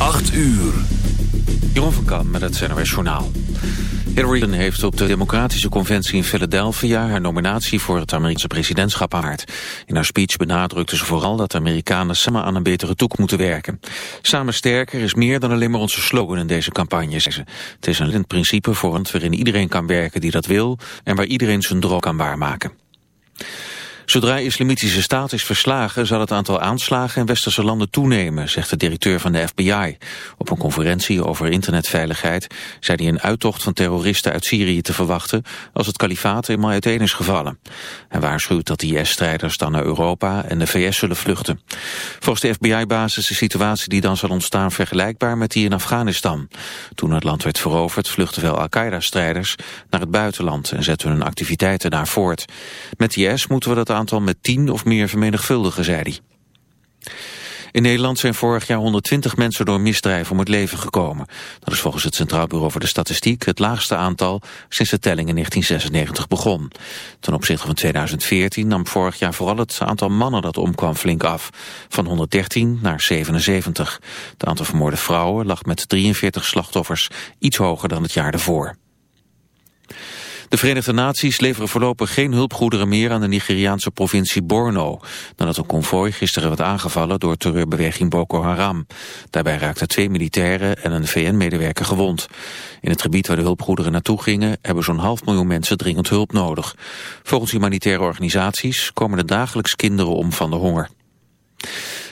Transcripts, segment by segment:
8 uur. Jeroen van Kam met het NOS Journaal. Hillary Clinton heeft op de Democratische Conventie in Philadelphia... haar nominatie voor het Amerikaanse presidentschap aanvaard. In haar speech benadrukte ze vooral dat de Amerikanen samen aan een betere toekomst moeten werken. Samen sterker is meer dan alleen maar onze slogan in deze campagne, zei ze. Het is een principe vormd waarin iedereen kan werken die dat wil... en waar iedereen zijn droom kan waarmaken. Zodra islamitische staat is verslagen zal het aantal aanslagen in westerse landen toenemen, zegt de directeur van de FBI. Op een conferentie over internetveiligheid zei hij een uittocht van terroristen uit Syrië te verwachten als het kalifaat eenmaal uiteen is gevallen. Hij waarschuwt dat IS-strijders dan naar Europa en de VS zullen vluchten. Volgens de FBI-basis is de situatie die dan zal ontstaan vergelijkbaar met die in Afghanistan. Toen het land werd veroverd vluchtten veel Al-Qaeda-strijders naar het buitenland en zetten hun activiteiten daar voort. Met IS moeten we dat aantal met tien of meer vermenigvuldigen, zei hij. In Nederland zijn vorig jaar 120 mensen door misdrijven om het leven gekomen. Dat is volgens het Centraal Bureau voor de Statistiek het laagste aantal sinds de telling in 1996 begon. Ten opzichte van 2014 nam vorig jaar vooral het aantal mannen dat omkwam flink af. Van 113 naar 77. Het aantal vermoorde vrouwen lag met 43 slachtoffers iets hoger dan het jaar ervoor. De Verenigde Naties leveren voorlopig geen hulpgoederen meer aan de Nigeriaanse provincie Borno, nadat een konvooi gisteren werd aangevallen door terreurbeweging Boko Haram. Daarbij raakten twee militairen en een VN-medewerker gewond. In het gebied waar de hulpgoederen naartoe gingen hebben zo'n half miljoen mensen dringend hulp nodig. Volgens humanitaire organisaties komen er dagelijks kinderen om van de honger.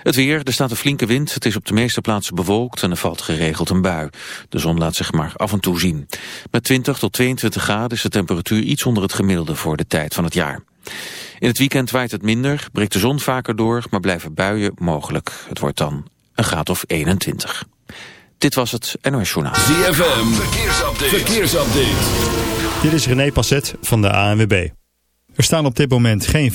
Het weer, er staat een flinke wind, het is op de meeste plaatsen bewolkt en er valt geregeld een bui. De zon laat zich maar af en toe zien. Met 20 tot 22 graden is de temperatuur iets onder het gemiddelde voor de tijd van het jaar. In het weekend waait het minder, breekt de zon vaker door, maar blijven buien mogelijk. Het wordt dan een graad of 21. Dit was het NOS Journaal. ZFM, verkeersupdate. verkeersupdate. Dit is René Passet van de ANWB. Er staan op dit moment geen...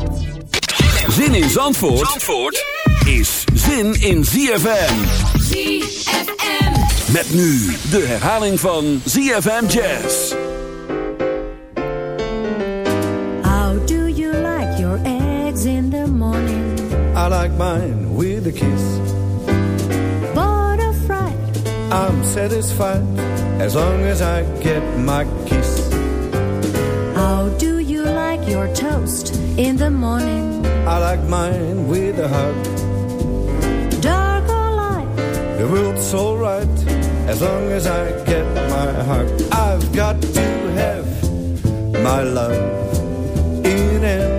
Zin in Zandvoort, Zandvoort is zin in ZFM. ZFM. Met nu de herhaling van ZFM Jazz. How do you like your eggs in the morning? I like mine with a kiss. Or fried? I'm satisfied as long as I get my kiss. How do you like your toast in the morning? I like mine with a hug. Dark or light? The world's alright as long as I get my hug. I've got to have my love in it.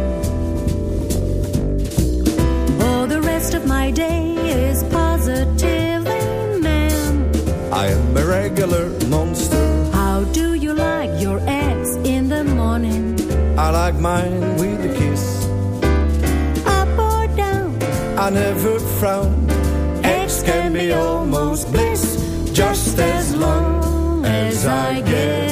Oh, the rest of my day is positively man. I am a regular monster. How do you like your eggs in the morning? I like mine with a kiss. I never frown. Eggs can be almost bliss, just as long as I get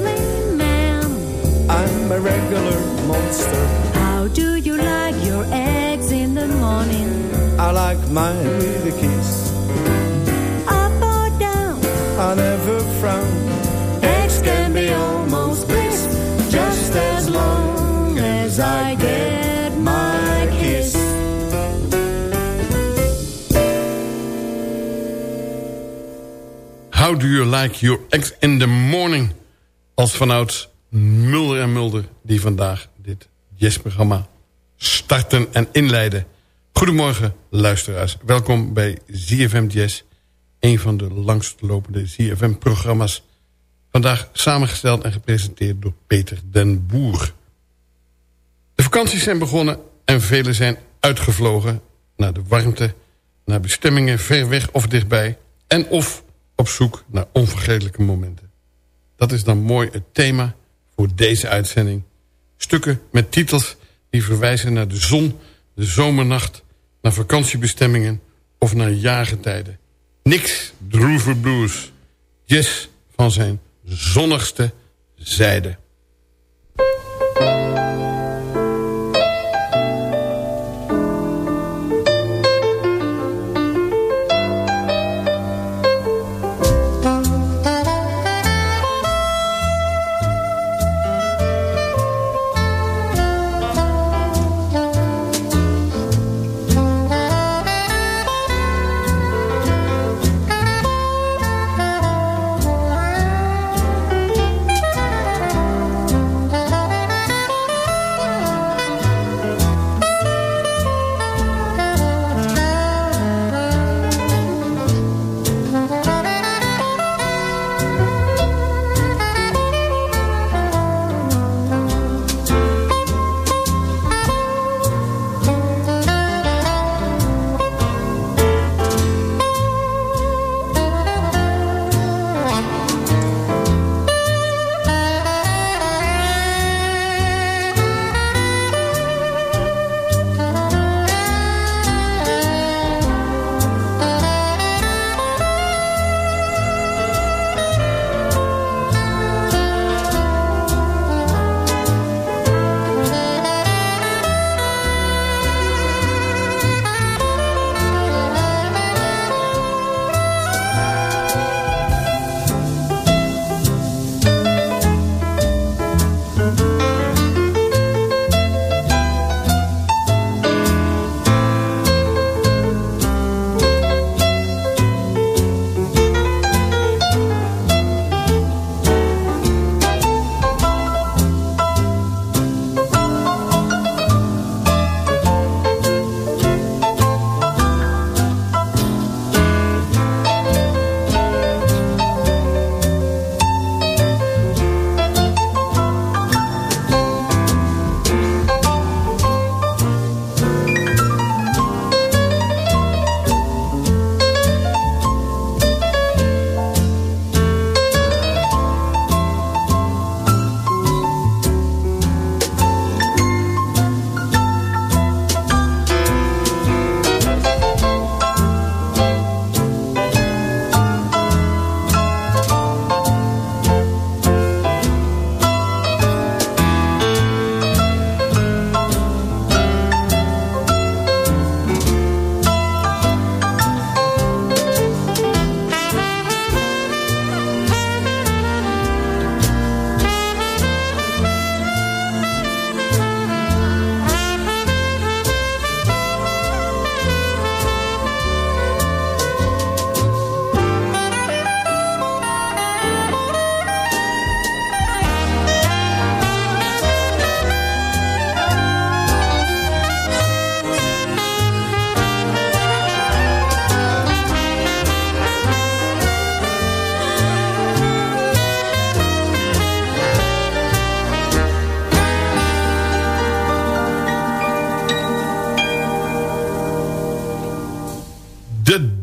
man. I'm a regular monster. How do you like your eggs in the morning? I like mine with a kiss. Up or down? I never frown. Eggs can be almost bliss, just as long as I get my kiss. How do you like your eggs in the morning? Als vanouds Mulder en Mulder vandaag dit jazzprogramma starten en inleiden. Goedemorgen luisteraars. Welkom bij ZFM Jazz. Een van de langstlopende ZFM-programma's. Vandaag samengesteld en gepresenteerd door Peter den Boer. De vakanties zijn begonnen en velen zijn uitgevlogen... naar de warmte, naar bestemmingen ver weg of dichtbij... en of op zoek naar onvergetelijke momenten. Dat is dan mooi het thema voor deze uitzending. Stukken met titels die verwijzen naar de zon, de zomernacht... naar vakantiebestemmingen of naar jaargetijden. Niks droeve blues. Jazz van zijn zonnigste zijde.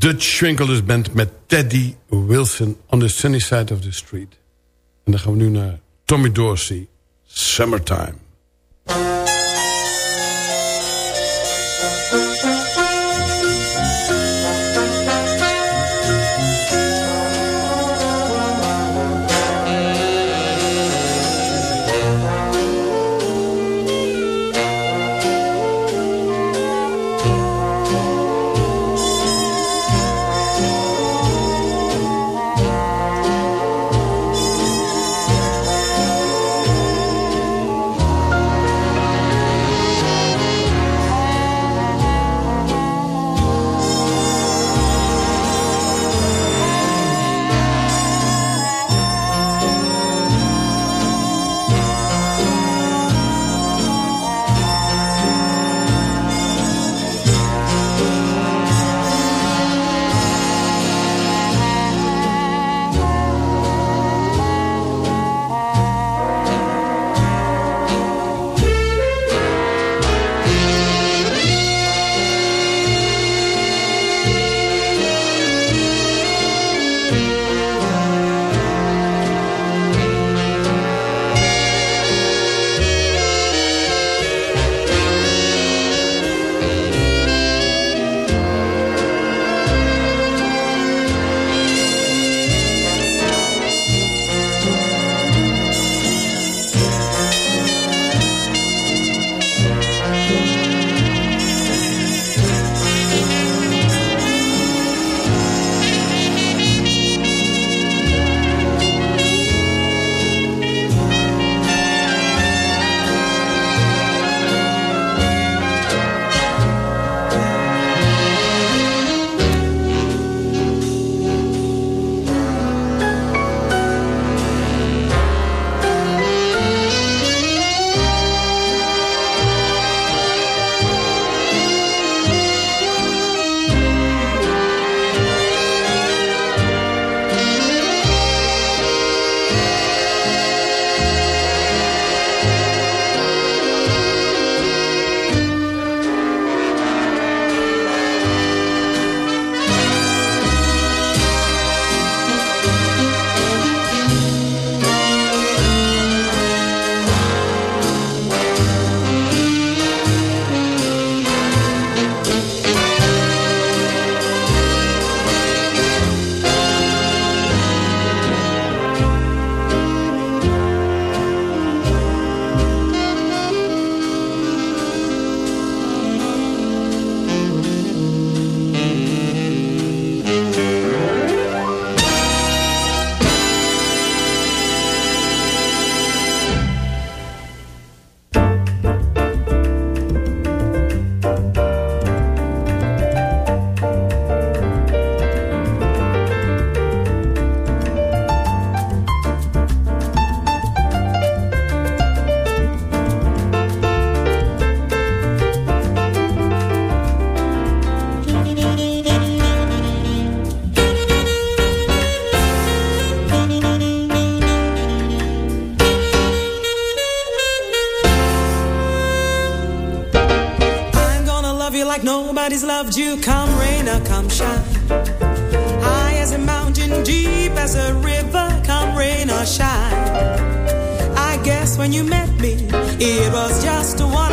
Dutch Schwinkelers Band met Teddy Wilson on the sunny side of the street. En dan gaan we nu naar Tommy Dorsey, Summertime. Loved you, come rain or come shine. High as a mountain, deep as a river, come rain or shine. I guess when you met me, it was just a one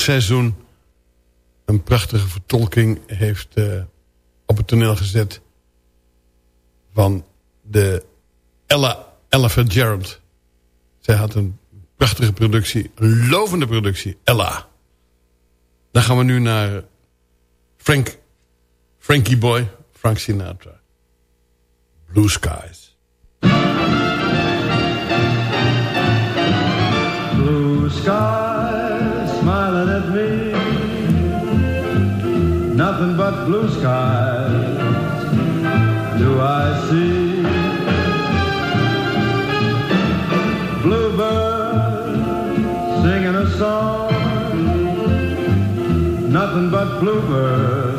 speelseizoen... een prachtige vertolking heeft eh, op het toneel gezet... van de Ella, Ella Fitzgerald. Zij had een prachtige productie, een lovende productie, Ella. Dan gaan we nu naar Frank, Frankie Boy, Frank Sinatra. Blue Skies. But blue skies do I see. Bluebird singing a song. Nothing but bluebird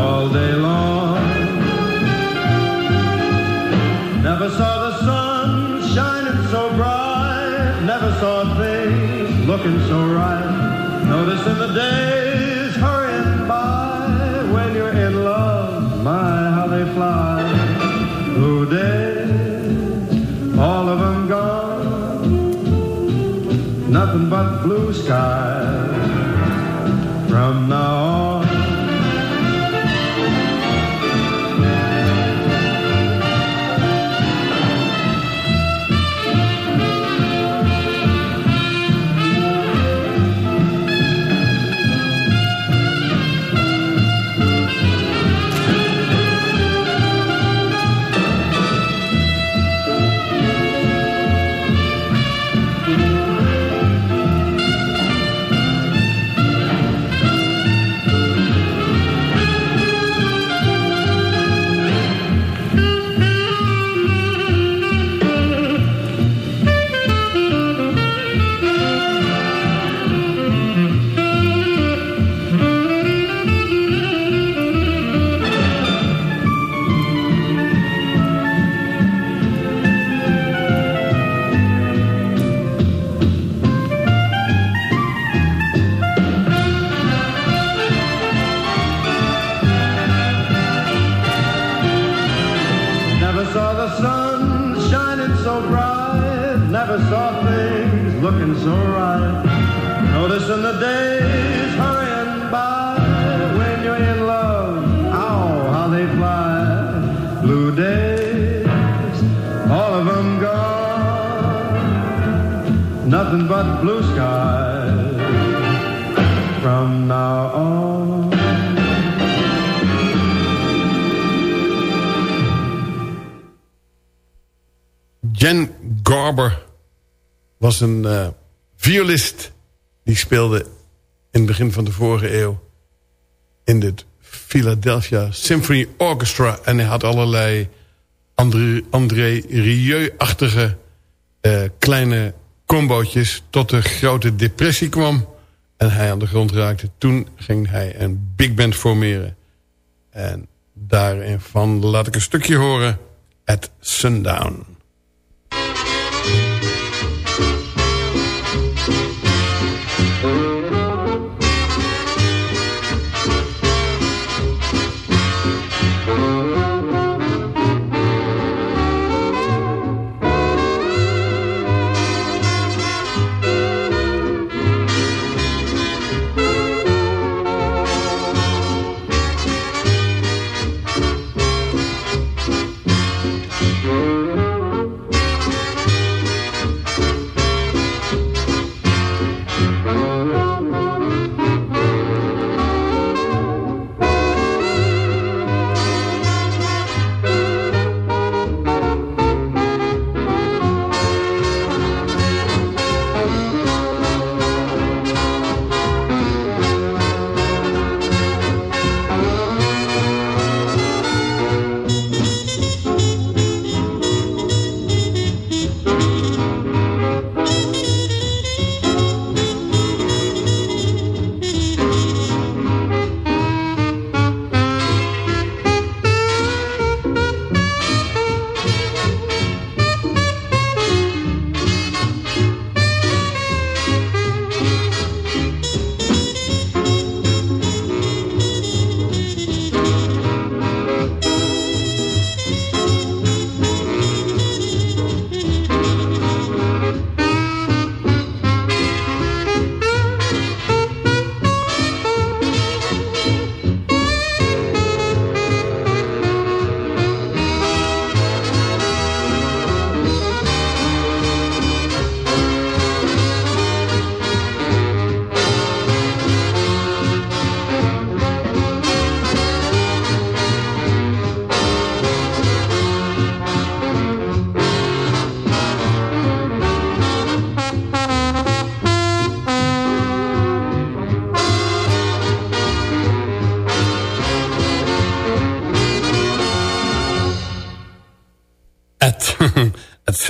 all day long. Never saw the sun shining so bright. Never saw things looking so right. Fly. Days, all of them gone. Nothing but blue skies from now on. Een eh, violist. Die speelde in het begin van de vorige eeuw... in het Philadelphia Symphony Orchestra. En hij had allerlei André, André Rieu-achtige eh, kleine combootjes... tot de grote depressie kwam en hij aan de grond raakte. Toen ging hij een big band formeren. En daarvan laat ik een stukje horen... At Sundown.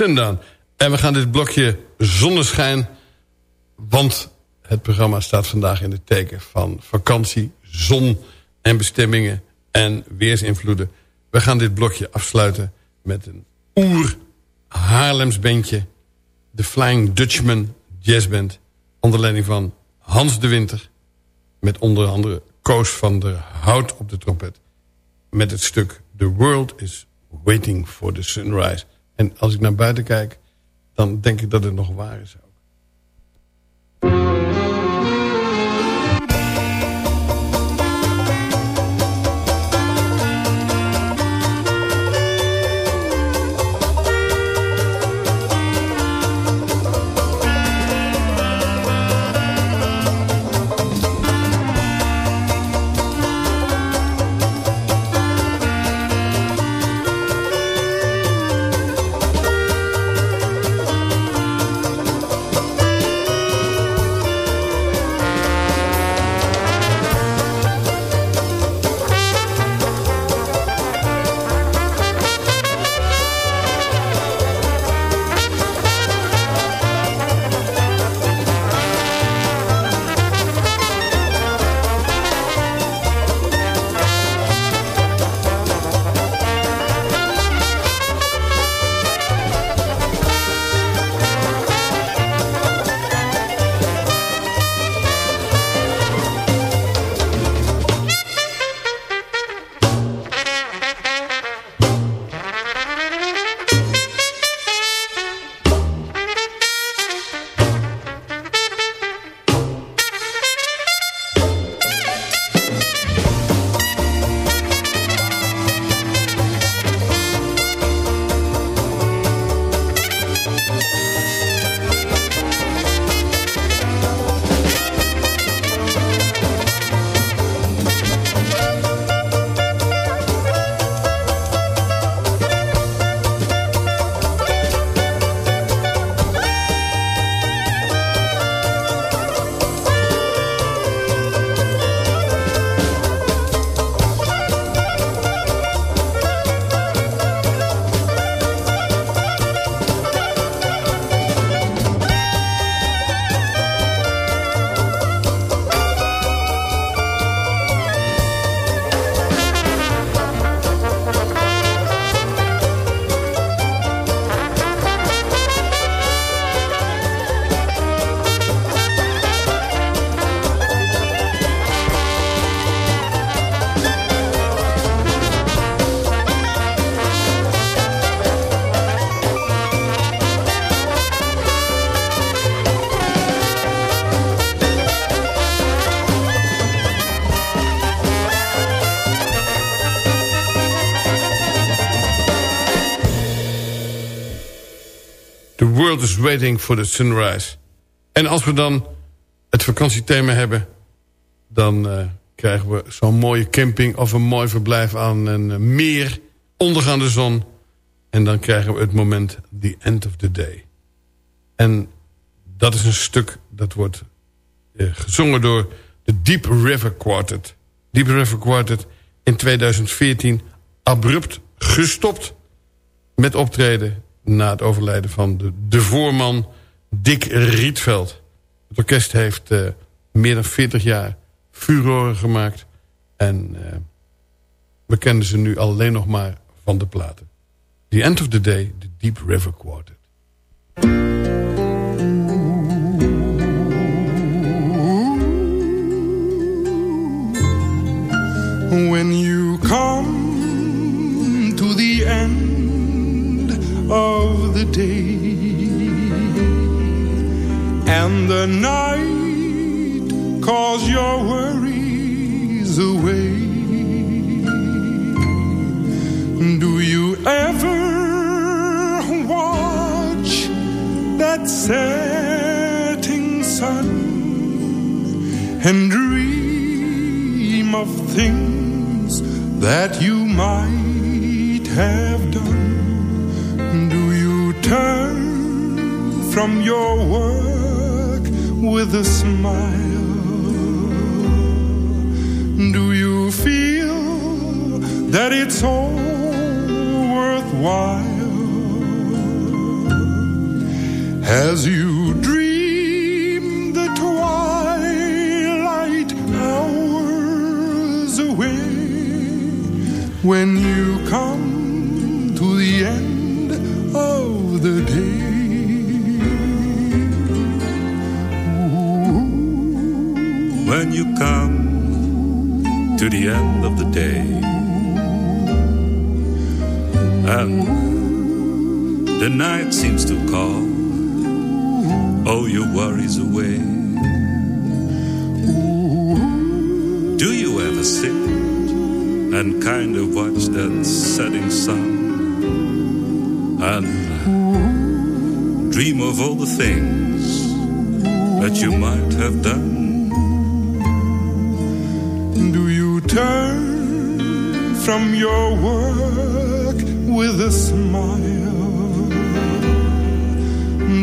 En we gaan dit blokje zonneschijn... want het programma staat vandaag in het teken van vakantie, zon en bestemmingen en weersinvloeden. We gaan dit blokje afsluiten met een oer Haarlems bandje. De Flying Dutchman Jazzband. Onder leiding van Hans de Winter. Met onder andere Koos van der Hout op de trompet. Met het stuk The World is Waiting for the Sunrise. En als ik naar buiten kijk, dan denk ik dat het nog waar is. Waiting for the sunrise. En als we dan het vakantiethema hebben... dan uh, krijgen we zo'n mooie camping of een mooi verblijf aan een meer... ondergaande zon. En dan krijgen we het moment the end of the day. En dat is een stuk dat wordt uh, gezongen door de Deep River Quartet. Deep River Quartet in 2014 abrupt gestopt met optreden na het overlijden van de, de voorman Dick Rietveld. Het orkest heeft uh, meer dan 40 jaar furoren gemaakt. En uh, we kennen ze nu alleen nog maar van de platen. The End of the Day, the Deep River Quartet. When you the day. And the night calls your worries away. Do you ever watch that setting sun and dream of things that you might have turn from your work with a smile? Do you feel that it's all worthwhile? as you dream the twilight hours away when you come to the end the day. When you come to the end of the day and the night seems to call all your worries away. Do you ever sit and kind of watch that setting sun and dream of all the things that you might have done? Do you turn from your work with a smile?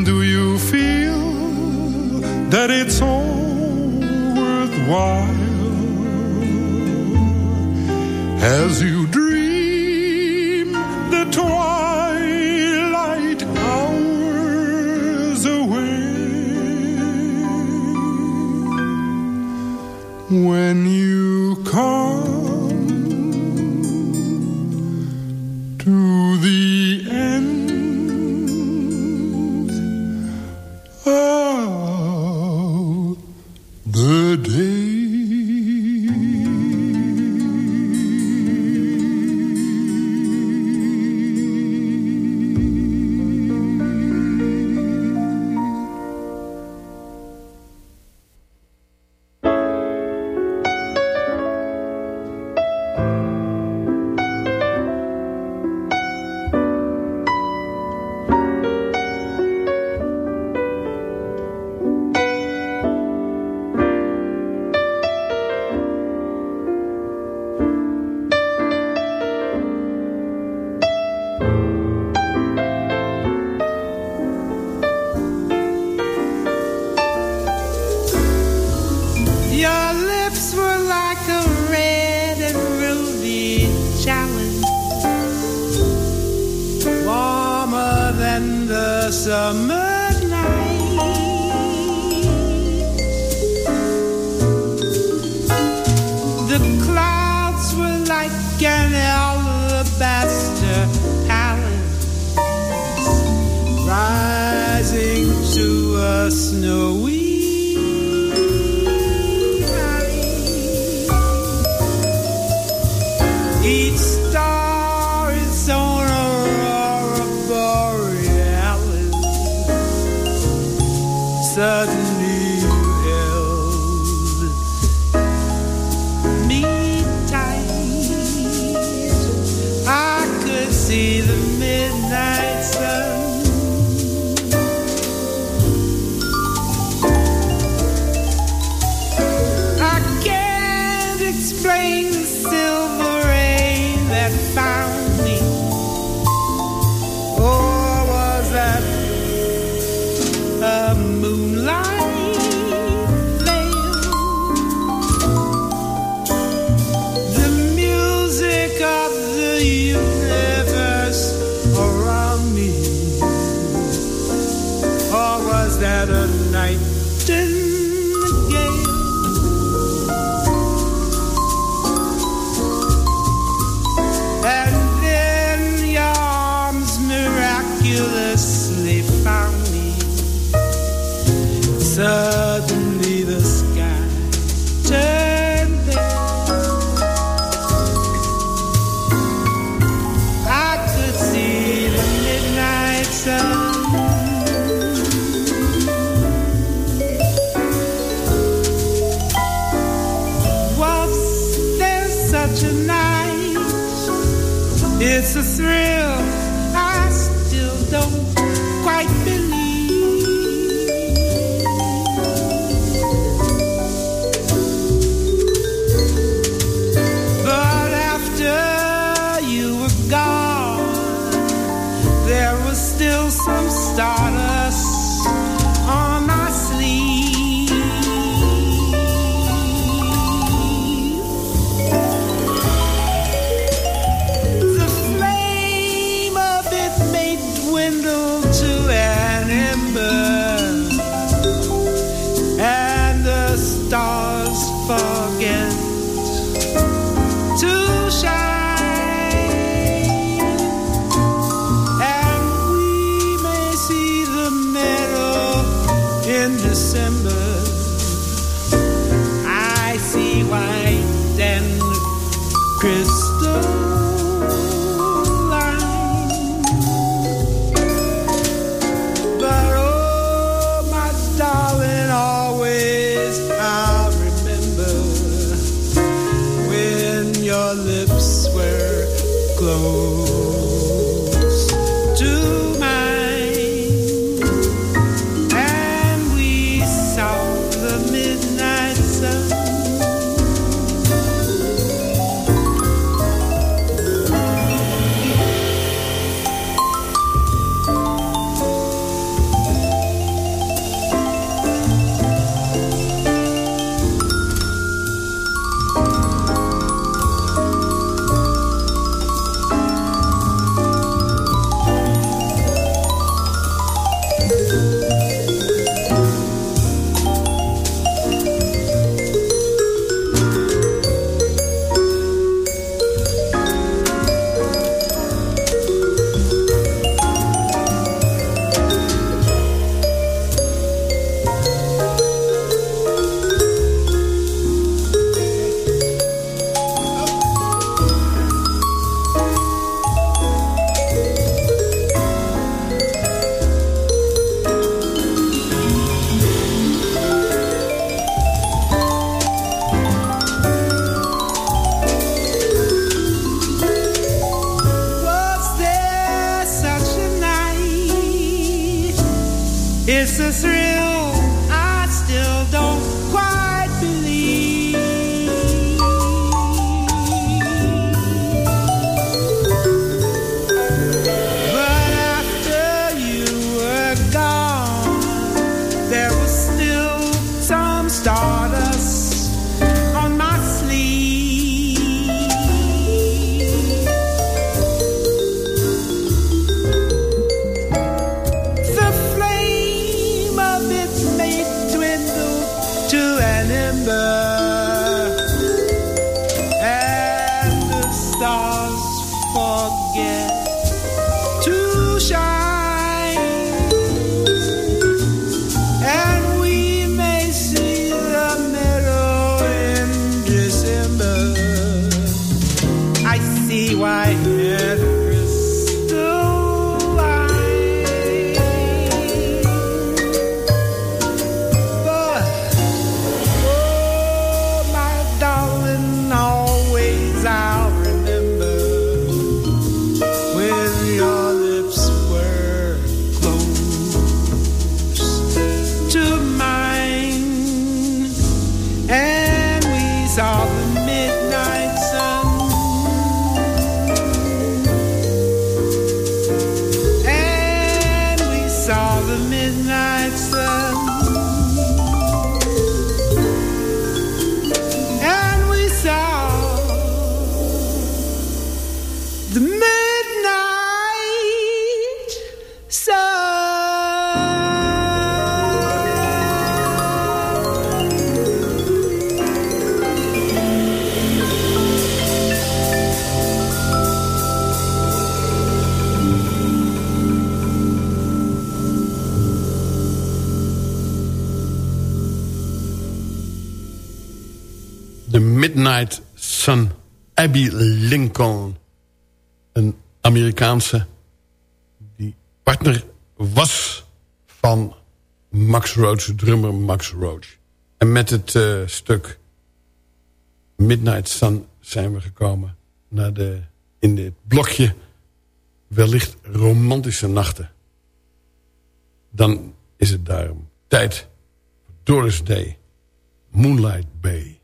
Do you feel that it's all worthwhile as you When you come It's a thrill I still don't quite believe. Abby Lincoln. Een Amerikaanse die partner was van Max Roach, drummer Max Roach. En met het eh, stuk Midnight Sun zijn we gekomen naar de, in dit blokje wellicht romantische nachten. Dan is het daarom tijd voor Doris Day, Moonlight Bay.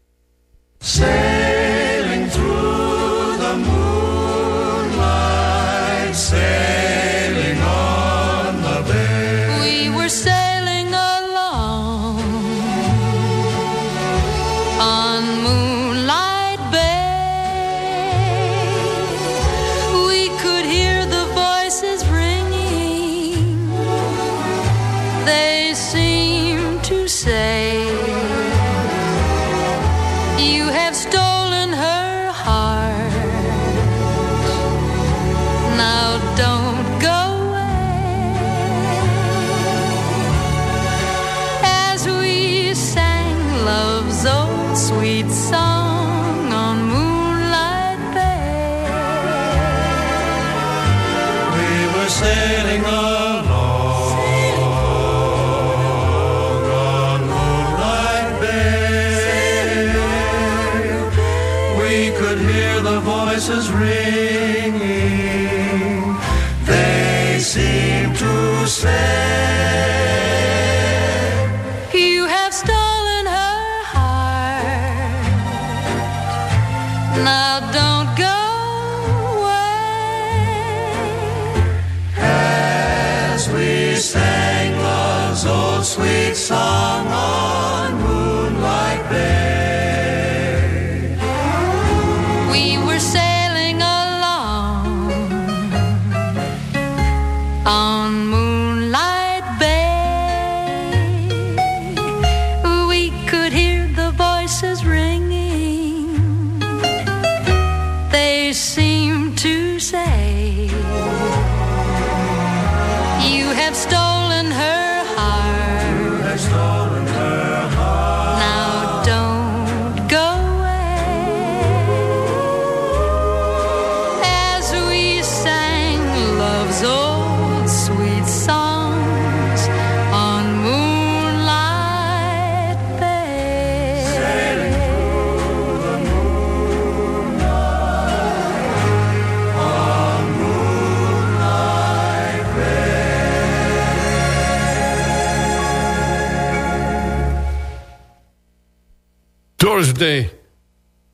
Doris Day,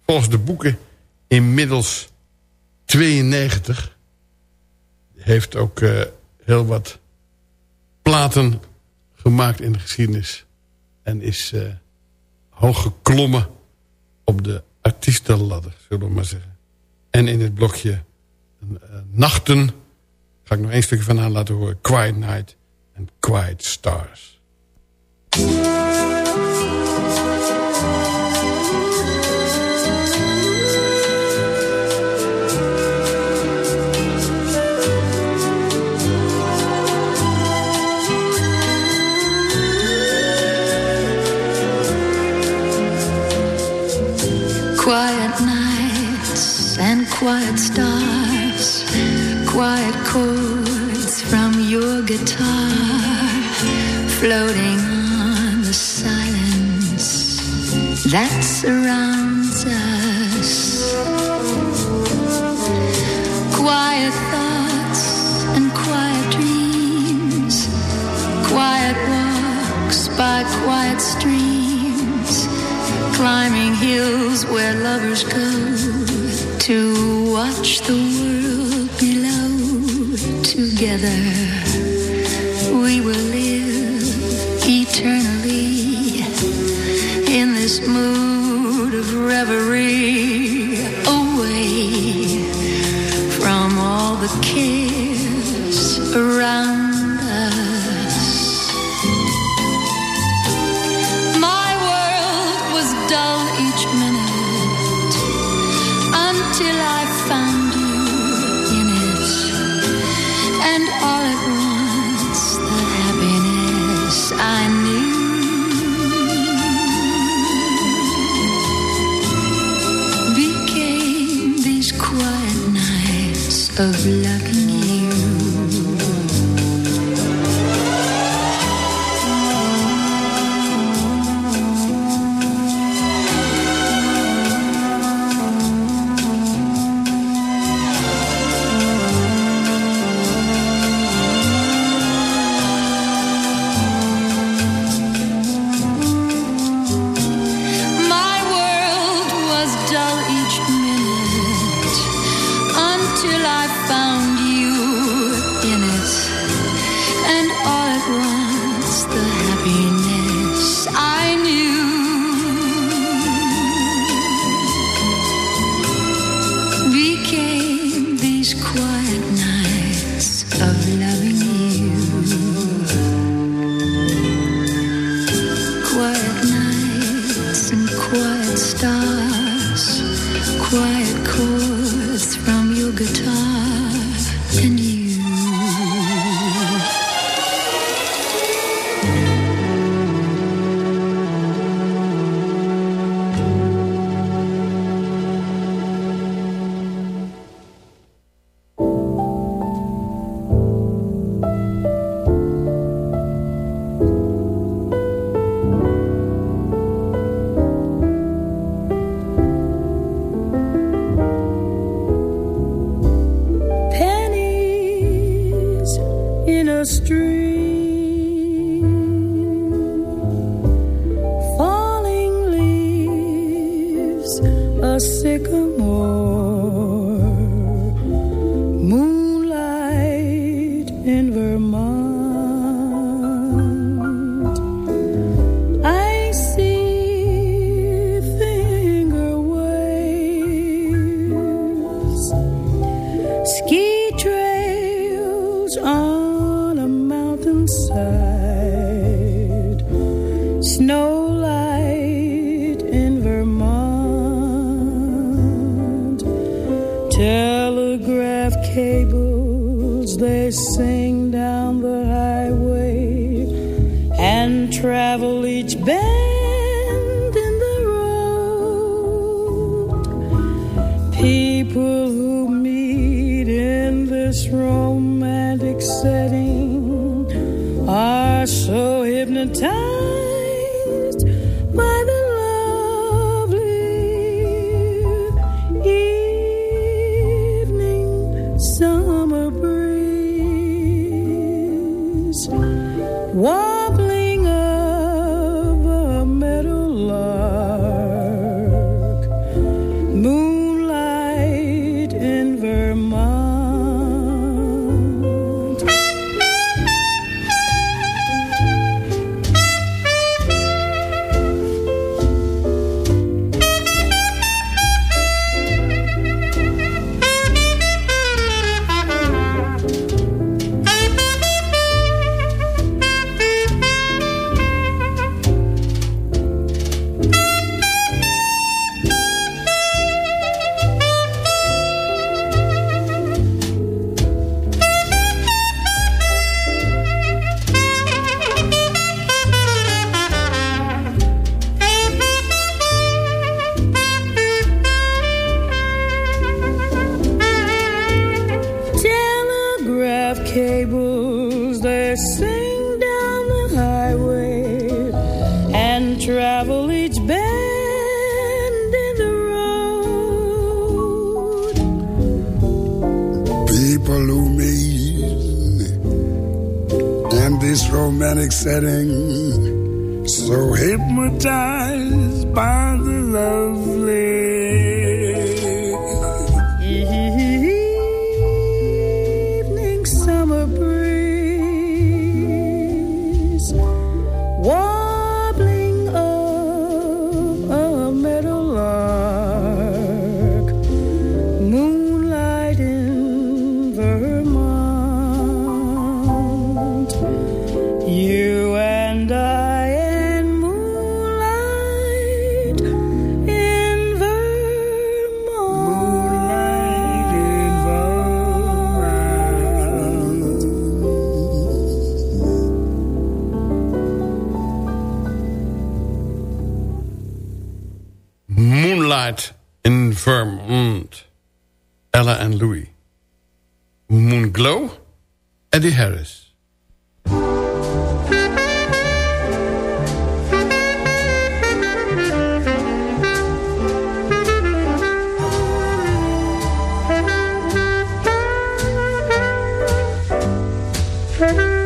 volgens de boeken inmiddels 92. Heeft ook eh, heel wat platen gemaakt in de geschiedenis. En is eh, hoog geklommen op de artiestenladder, zullen we maar zeggen. En in het blokje eh, Nachten ga ik nog één stukje van aan laten horen. Quiet Night en Quiet Stars. Quiet nights and quiet stars, quiet chords from your guitar, floating on the silence that surrounds us. Quiet thoughts and quiet dreams, quiet walks by quiet climbing hills where lovers go to watch the world below. Together in a Mm-hmm.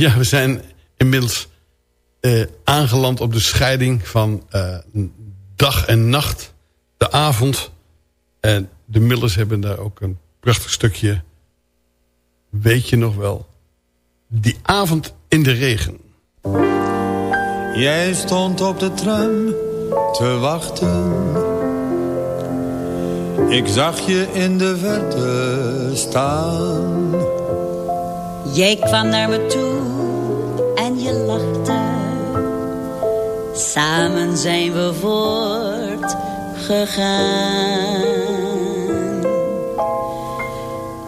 Ja, we zijn inmiddels eh, aangeland op de scheiding van eh, dag en nacht, de avond. En de Millers hebben daar ook een prachtig stukje, weet je nog wel, die avond in de regen. Jij stond op de tram te wachten. Ik zag je in de verte staan. Jij kwam naar me toe en je lachte. Samen zijn we voortgegaan.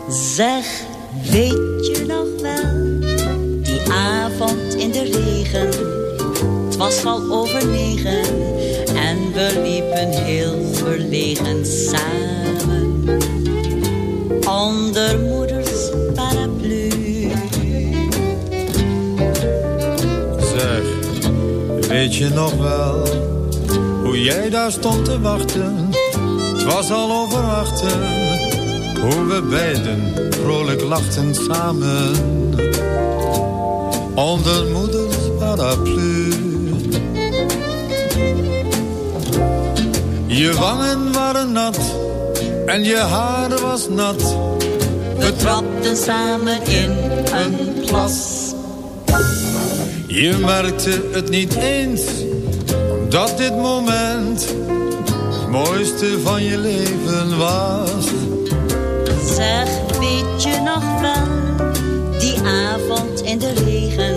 Zeg, weet je nog wel, die avond in de regen. Het was al over negen en we liepen heel verlegen samen. Weet je nog wel hoe jij daar stond te wachten? Het was al over achten, hoe we beiden vrolijk lachten samen. Onder moeders paraplu. Je wangen waren nat en je haar was nat. We trapten samen in een plas. Je merkte het niet eens, dat dit moment het mooiste van je leven was. Zeg, weet je nog wel, die avond in de regen,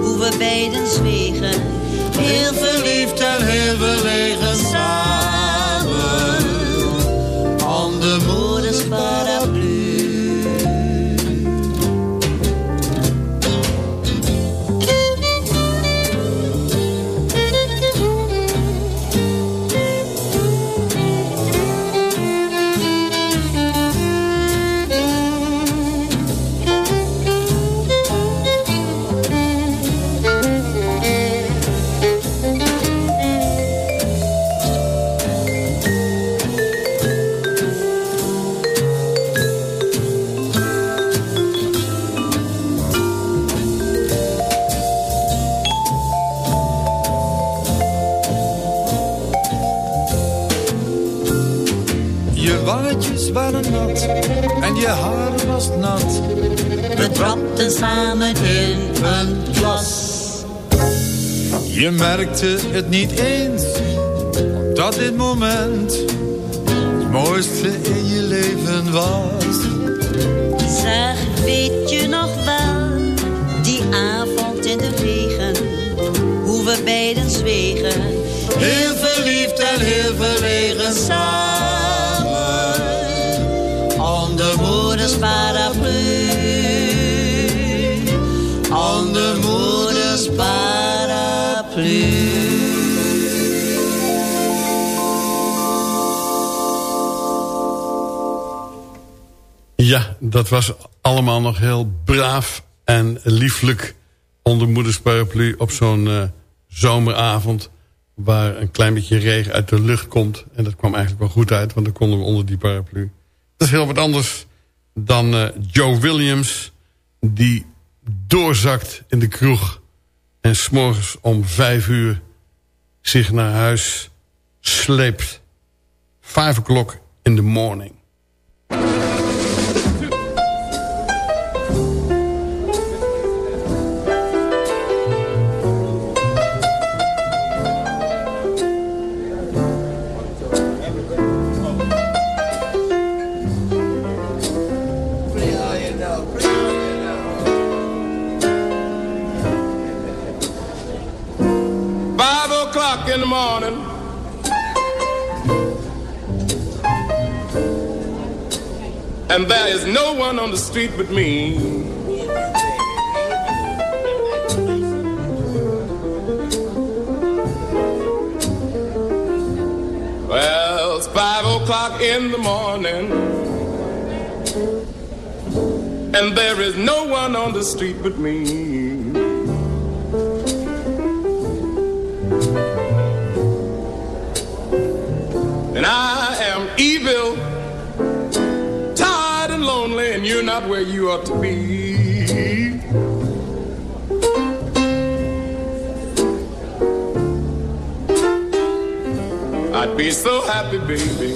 hoe we beiden zwegen, heel verliefd en heel verlegen samen, Je wangetjes waren nat en je haar was nat. We trapten samen in een plas. Je merkte het niet eens, dat dit moment het mooiste in je leven was. Zeg, weet je nog wel, die avond in de regen, hoe we beiden zwegen, heel verliefd en heel verlegen samen. Moeders paraplu. Onder moeders paraplu. Ja, dat was allemaal nog heel braaf en lieflijk onder moeders paraplu op zo'n eh, zomeravond waar een klein beetje regen uit de lucht komt. En dat kwam eigenlijk wel goed uit, want dan konden we onder die paraplu. Dat is heel wat anders dan eh, Joe Williams... die doorzakt in de kroeg... en s'morgens om vijf uur zich naar huis sleept. Five o'clock in the morning. And there is no one on the street but me. Well, it's five o'clock in the morning. And there is no one on the street but me. Not where you ought to be. I'd be so happy, baby.